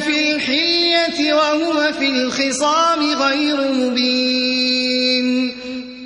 في الحلية وهو في الخصام غير مبين.